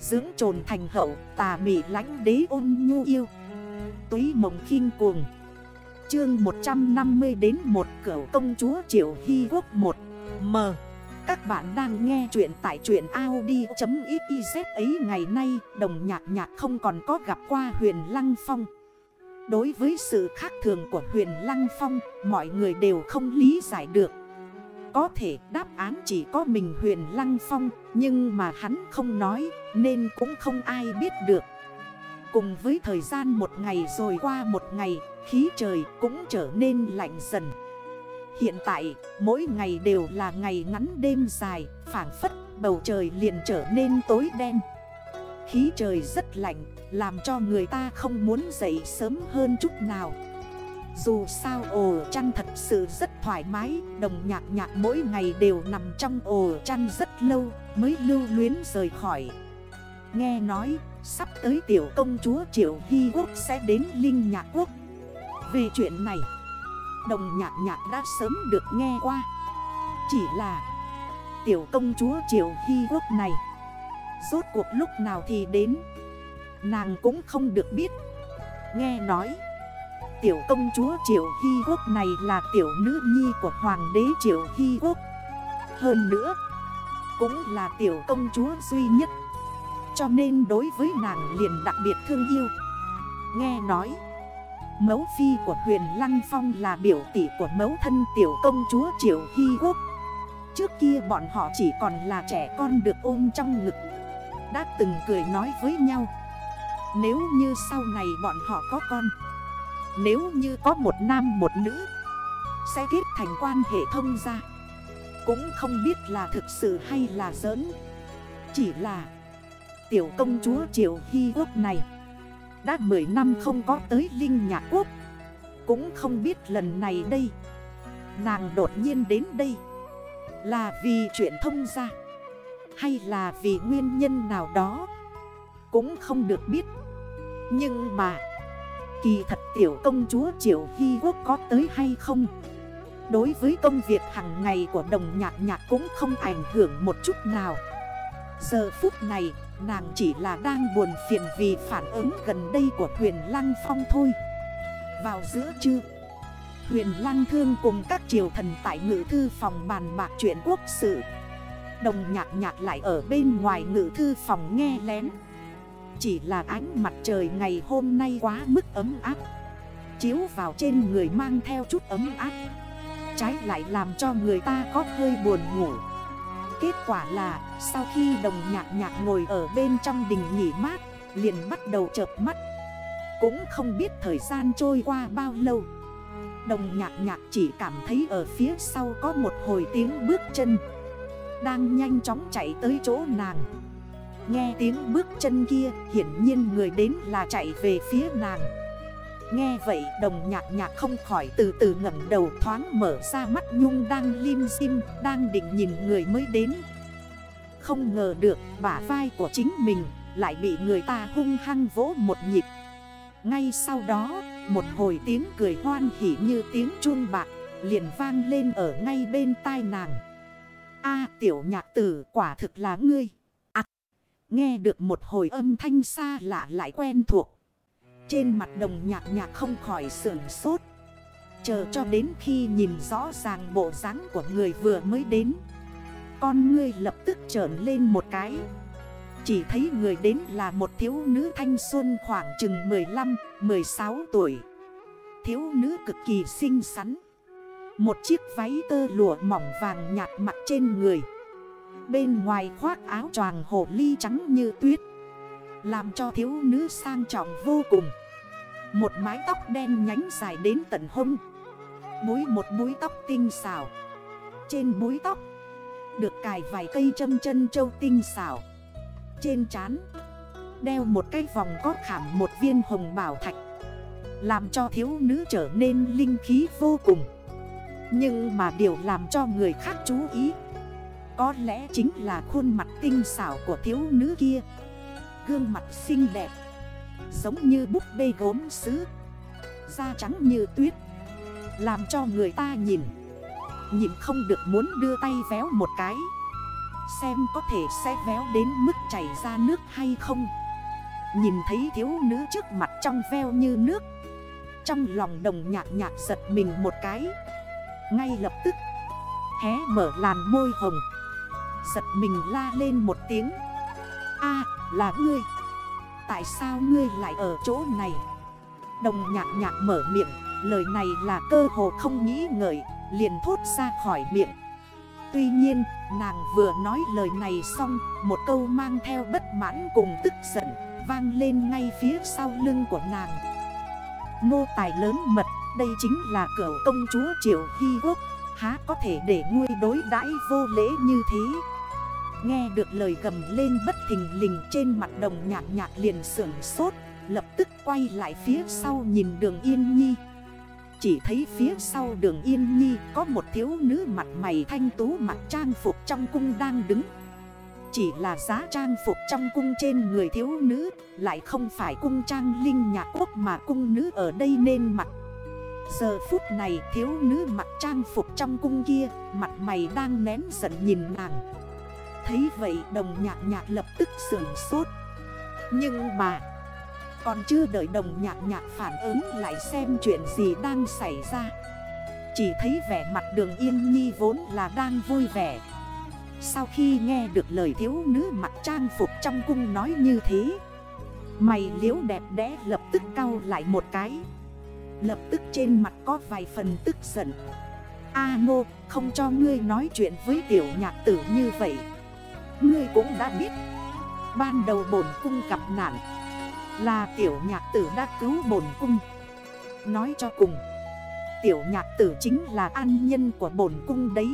Dưỡng trồn thành hậu, tà mị lánh đế ôn nhu yêu. Túy mộng khinh cuồng. Chương 150 đến một cửa công chúa Triệu Hy Quốc 1 M. Các bạn đang nghe chuyện tại chuyện Audi.xyz ấy ngày nay, Đồng nhạc nhạc không còn có gặp qua huyền Lăng Phong. Đối với sự khác thường của huyền Lăng Phong, Mọi người đều không lý giải được. Có thể đáp án chỉ có mình huyền Lăng Phong, Nhưng mà hắn không nói, Nên cũng không ai biết được. Cùng với thời gian một ngày rồi qua một ngày, Khí trời cũng trở nên lạnh dần. Hiện tại, mỗi ngày đều là ngày ngắn đêm dài Phản phất bầu trời liền trở nên tối đen. Khí trời rất lạnh, Làm cho người ta không muốn dậy sớm hơn chút nào. Dù sao ổ chăn thật sự rất thoải mái, Đồng nhạc nhạc mỗi ngày đều nằm trong ổ chăn rất lâu Mới lưu luyến rời khỏi. Nghe nói, sắp tới tiểu công chúa Triệu Hy Quốc sẽ đến Linh Nhạc Quốc. Về chuyện này, Đồng nhạc nhạc đã sớm được nghe qua. Chỉ là, tiểu công chúa Triệu Hy Quốc này, Rốt cuộc lúc nào thì đến, Nàng cũng không được biết. Nghe nói Tiểu công chúa Triệu Hy Quốc này là tiểu nữ nhi của Hoàng đế Triệu Hy Quốc. Hơn nữa, Cũng là tiểu công chúa duy nhất. Cho nên đối với nàng liền đặc biệt thương yêu. Nghe nói Mấu phi của huyền Lăng Phong là biểu tỷ của mấu thân tiểu công chúa Triệu Hy Quốc. Trước kia bọn họ chỉ còn là trẻ con được ôm trong ngực, Đã từng cười nói với nhau. Nếu như sau này bọn họ có con nếu như có một nam một nữ, Sẽ kết thành quan hệ thông gia. Cũng không biết là thực sự hay là giỡn. Chỉ là Tiểu công chúa Triệu Hy Quốc này Đã 10 năm không có tới Linh Nhạc Quốc. Cũng không biết lần này đây, Nàng đột nhiên đến đây Là vì chuyện thông ra Hay là vì nguyên nhân nào đó, Cũng không được biết. Nhưng mà Kỳ thật tiểu công chúa Triệu Hy Quốc có tới hay không? Đối với công việc hàng ngày của đồng nhạc nhạc cũng không ảnh hưởng một chút nào. Giờ phút này, nàng chỉ là đang buồn phiền vì phản ứng gần đây của huyền Lăng Phong thôi. Vào giữa trưa, Huyền Lăng Thương cùng các triều thần tại ngự thư phòng bàn bạc chuyện quốc sự. Đồng nhạc nhạc lại ở bên ngoài ngự thư phòng nghe lén. Chỉ là ánh mặt trời ngày hôm nay quá mức ấm áp. Chiếu vào trên người mang theo chút ấm áp. Trái lại làm cho người ta có hơi buồn ngủ. Kết quả là, sau khi đồng nhạc nhạc ngồi ở bên trong đình nghỉ mát, Liền bắt đầu chợp mắt. Cũng không biết thời gian trôi qua bao lâu. Đồng nhạc nhạc chỉ cảm thấy ở phía sau có một hồi tiếng bước chân. Đang nhanh chóng chạy tới chỗ nàng. Nghe tiếng bước chân kia, hiển nhiên người đến là chạy về phía nàng. Nghe vậy, đồng nhạc nhạc không khỏi từ từ ngẩn đầu thoáng mở ra mắt nhung đang lim dim, Đang định nhìn người mới đến. Không ngờ được, bả vai của chính mình lại bị người ta hung hăng vỗ một nhịp. Ngay sau đó, một hồi tiếng cười hoan hỉ như tiếng chuông bạc liền vang lên ở ngay bên tai nàng. A, tiểu nhạc tử, quả thực là ngươi nghe được một hồi âm thanh xa lạ lại quen thuộc. Trên mặt đồng nhạc nhạc không khỏi sưởng sốt. Chờ cho đến khi nhìn rõ ràng bộ dáng của người vừa mới đến. Con ngươi lập tức trởn lên một cái. Chỉ thấy người đến là một thiếu nữ thanh xuân khoảng chừng 15-16 tuổi. Thiếu nữ cực kỳ xinh xắn. Một chiếc váy tơ lụa mỏng vàng nhạt mặt trên người. Bên ngoài khoác áo choàng hồ ly trắng như tuyết, làm cho thiếu nữ sang trọng vô cùng. Một mái tóc đen nhánh dài đến tận hông Búi một búi tóc tinh xảo. Trên búi tóc Được cài vài cây châm chân châu tinh xảo. Trên trán Đeo một cái vòng có khảm một viên hồng bảo thạch, Làm cho thiếu nữ trở nên linh khí vô cùng. Nhưng mà điều làm cho người khác chú ý có lẽ chính là khuôn mặt tinh xảo của thiếu nữ kia. Gương mặt xinh đẹp, Giống như búp bê gốm sứ, Da trắng như tuyết, Làm cho người ta nhìn Nhìn không được muốn đưa tay véo một cái. Xem có thể sẽ véo đến mức chảy ra nước hay không. Nhìn thấy thiếu nữ trước mặt trong veo như nước, Trong lòng đồng nhạc nhạc giật mình một cái. Ngay lập tức, Hé mở làn môi hồng. Giật mình la lên một tiếng. A, là ngươi. Tại sao ngươi lại ở chỗ này? Đồng nhạc nhạc mở miệng, Lời này là cơ hồ không nghĩ ngợi, Liền thốt ra khỏi miệng. Tuy nhiên, nàng vừa nói lời này xong, Một câu mang theo bất mãn cùng tức giận, Vang lên ngay phía sau lưng của nàng. Nô tài lớn mật, Đây chính là cửa công chúa Triệu Hy Quốc. Há có thể để ngươi đối đãi vô lễ như thế. Nghe được lời gầm lên bất thình lình trên mặt đồng nhạc nhạc liền sưởng sốt, Lập tức quay lại phía sau nhìn đường Yên Nhi. Chỉ thấy phía sau đường Yên Nhi có một thiếu nữ mặt mày thanh tú mặt trang phục trong cung đang đứng. Chỉ là giá trang phục trong cung trên người thiếu nữ, Lại không phải cung trang linh nhạc quốc mà cung nữ ở đây nên mặt Giờ phút này thiếu nữ mặc trang phục trong cung kia, Mặt mày đang nén giận nhìn nàng. Thấy vậy, đồng nhạc nhạc lập tức sườn sốt. Nhưng mà, Còn chưa đợi đồng nhạc nhạc phản ứng lại xem chuyện gì đang xảy ra. Chỉ thấy vẻ mặt đường yên nhi vốn là đang vui vẻ. Sau khi nghe được lời thiếu nữ mặc trang phục trong cung nói như thế, Mày liễu đẹp đẽ lập tức cau lại một cái. Lập tức trên mặt có vài phần tức giận. A nô không cho ngươi nói chuyện với tiểu nhạc tử như vậy. Ngươi cũng đã biết. Ban đầu bổn cung gặp nạn. Là tiểu nhạc tử đã cứu bổn cung. Nói cho cùng, Tiểu nhạc tử chính là an nhân của bổn cung đấy.